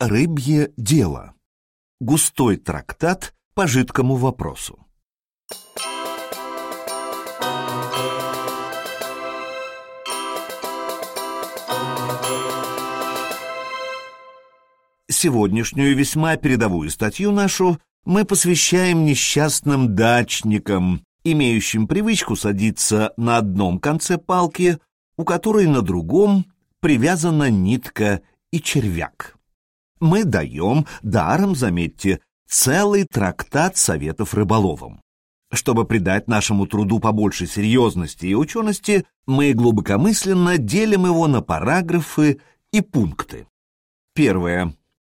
Рыбье дело. Густой трактат по жидкому вопросу. Сегодняшнюю весьма передовую статью нашу мы посвящаем несчастным дачникам, имеющим привычку садиться на одном конце палки, у которой на другом привязана нитка и червяк. Мы даем, даром, заметьте, целый трактат советов рыболовам. Чтобы придать нашему труду побольше серьезности и учености, мы глубокомысленно делим его на параграфы и пункты. Первое.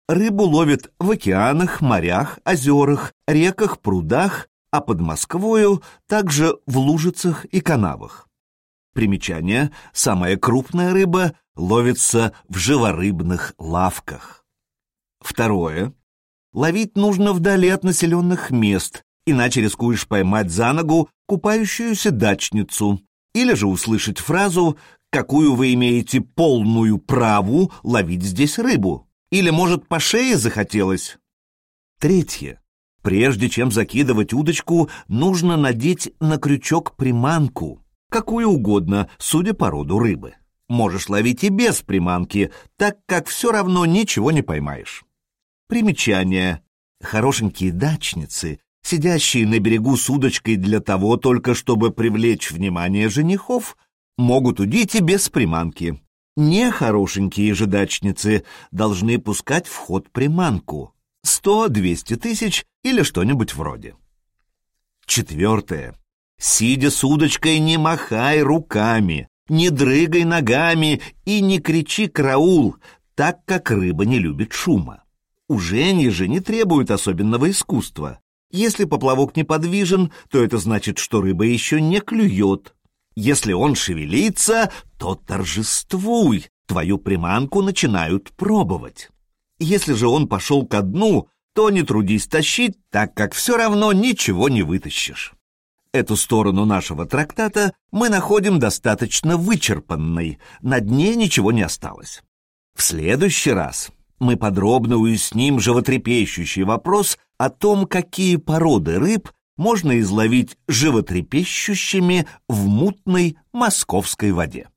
Рыбу ловят в океанах, морях, озерах, реках, прудах, а под Москвою также в лужицах и канавах. Примечание. Самая крупная рыба ловится в живорыбных лавках. Второе. Ловить нужно вдали от населенных мест, иначе рискуешь поймать за ногу купающуюся дачницу, или же услышать фразу «какую вы имеете полную праву ловить здесь рыбу». Или, может, по шее захотелось? Третье. Прежде чем закидывать удочку, нужно надеть на крючок приманку, какую угодно, судя по роду рыбы. Можешь ловить и без приманки, так как все равно ничего не поймаешь. Примечание. Хорошенькие дачницы, сидящие на берегу с удочкой для того только, чтобы привлечь внимание женихов, могут удить и без приманки. Нехорошенькие же дачницы должны пускать в ход приманку. Сто-двести тысяч или что-нибудь вроде. Четвертое. Сидя с удочкой, не махай руками, не дрыгай ногами и не кричи «караул», так как рыба не любит шума. Уженье же не требует особенного искусства. Если поплавок неподвижен, то это значит, что рыба еще не клюет. Если он шевелится, то торжествуй, твою приманку начинают пробовать. Если же он пошел ко дну, то не трудись тащить, так как все равно ничего не вытащишь. Эту сторону нашего трактата мы находим достаточно вычерпанной, на дне ничего не осталось. В следующий раз мы подробно уясним животрепещущий вопрос о том, какие породы рыб можно изловить животрепещущими в мутной московской воде.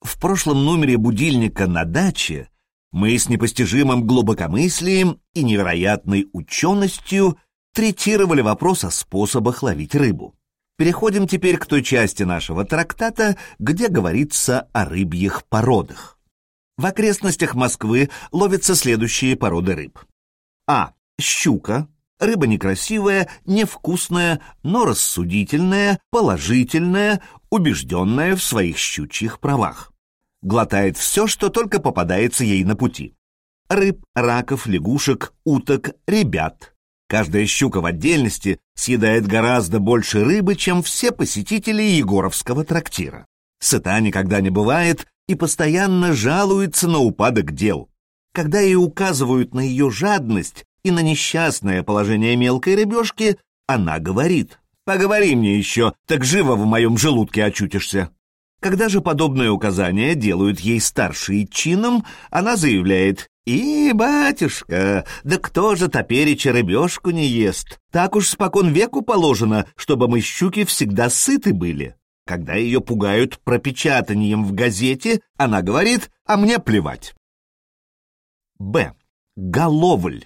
В прошлом номере будильника на даче мы с непостижимым глубокомыслием и невероятной ученостью третировали вопрос о способах ловить рыбу. Переходим теперь к той части нашего трактата, где говорится о рыбьих породах. В окрестностях Москвы ловятся следующие породы рыб. А. Щука, Рыба некрасивая, невкусная, но рассудительная, положительная, убежденная в своих щучьих правах. Глотает все, что только попадается ей на пути. Рыб, раков, лягушек, уток, ребят. Каждая щука в отдельности съедает гораздо больше рыбы, чем все посетители Егоровского трактира. Сыта никогда не бывает и постоянно жалуется на упадок дел. Когда ей указывают на ее жадность, и на несчастное положение мелкой рыбешки, она говорит «Поговори мне еще, так живо в моем желудке очутишься». Когда же подобные указания делают ей старший чином, она заявляет «И, батюшка, да кто же топереча рыбешку не ест? Так уж спокон веку положено, чтобы мы щуки всегда сыты были». Когда ее пугают пропечатанием в газете, она говорит «А мне плевать». Б. Головль.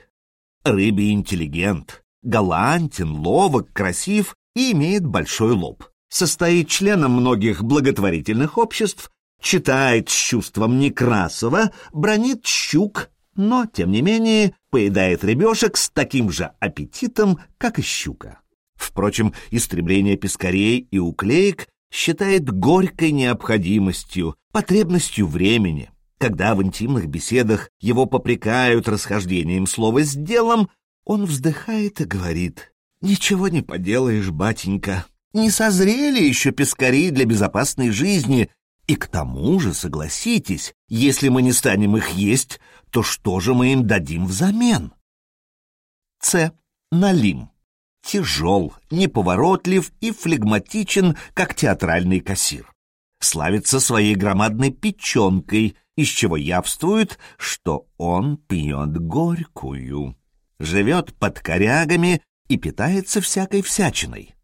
Рыбий интеллигент, галантен, ловок, красив и имеет большой лоб. Состоит членом многих благотворительных обществ, читает с чувством Некрасова, бронит щук, но, тем не менее, поедает рыбешек с таким же аппетитом, как и щука. Впрочем, истребление пескарей и уклеек считает горькой необходимостью, потребностью времени. Когда в интимных беседах его попрекают расхождением слова с делом, он вздыхает и говорит, «Ничего не поделаешь, батенька, не созрели еще пескари для безопасной жизни, и к тому же, согласитесь, если мы не станем их есть, то что же мы им дадим взамен?» С. Налим. Тяжел, неповоротлив и флегматичен, как театральный кассир. Славится своей громадной печенкой — из чего явствует, что он пьет горькую, живет под корягами и питается всякой всячиной.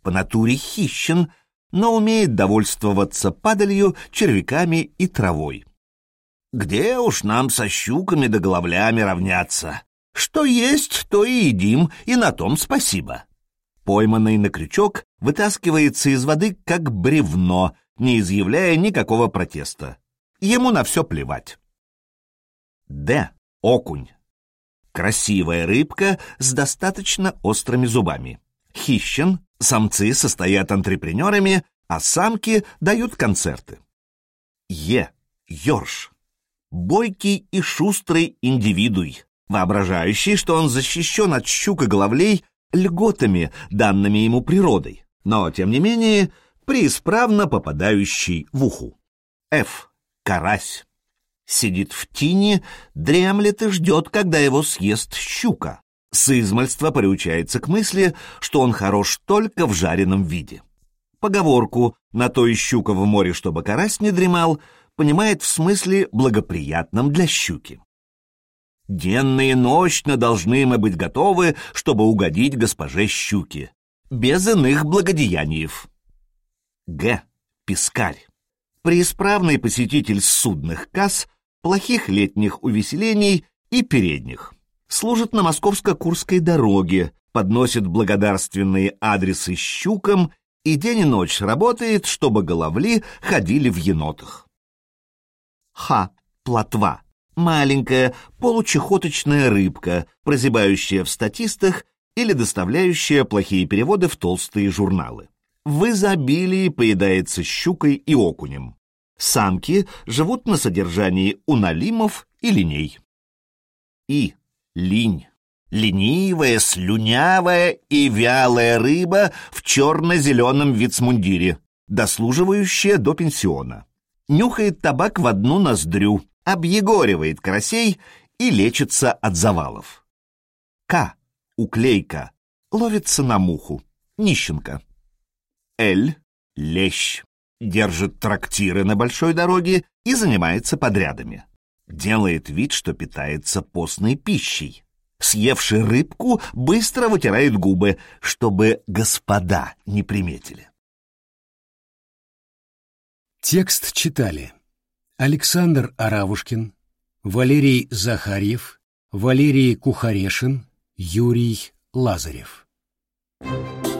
По натуре хищен, но умеет довольствоваться падалью, червяками и травой. Где уж нам со щуками да головлями равняться? Что есть, то и едим, и на том спасибо. Пойманный на крючок вытаскивается из воды как бревно, не изъявляя никакого протеста. Ему на все плевать. Д. Окунь. Красивая рыбка с достаточно острыми зубами. Хищен, самцы состоят антрепренерами, а самки дают концерты. Е. Ёрш. Бойкий и шустрый индивидуй, воображающий, что он защищен от щука-головлей льготами, данными ему природой, но, тем не менее, преисправно попадающий в уху. Ф. Карась. Сидит в тине, дремлет и ждет, когда его съест щука. С приучается к мысли, что он хорош только в жареном виде. Поговорку «на то и щука в море, чтобы карась не дремал» понимает в смысле благоприятном для щуки. Денно и ночно должны мы быть готовы, чтобы угодить госпоже щуки. Без иных благодеяниев. Г. Пискарь. Преисправный посетитель судных касс, плохих летних увеселений и передних. Служит на московско-курской дороге, подносит благодарственные адресы щукам и день и ночь работает, чтобы головли ходили в енотах. Х. Плотва маленькая получехоточная рыбка, прозябающая в статистах или доставляющая плохие переводы в толстые журналы. В изобилии поедается щукой и окунем. Самки живут на содержании у налимов и линей. И линь. Ленивая, слюнявая и вялая рыба в черно-зеленом вицмундире, дослуживающая до пенсиона. Нюхает табак в одну ноздрю, объегоривает карасей и лечится от завалов. К. Уклейка. Ловится на муху. Нищенка. Л. Лещ. Держит трактиры на большой дороге и занимается подрядами. Делает вид, что питается постной пищей. Съевший рыбку, быстро вытирает губы, чтобы господа не приметили. Текст читали Александр Аравушкин, Валерий Захарьев, Валерий Кухарешин, Юрий Лазарев. Thank you.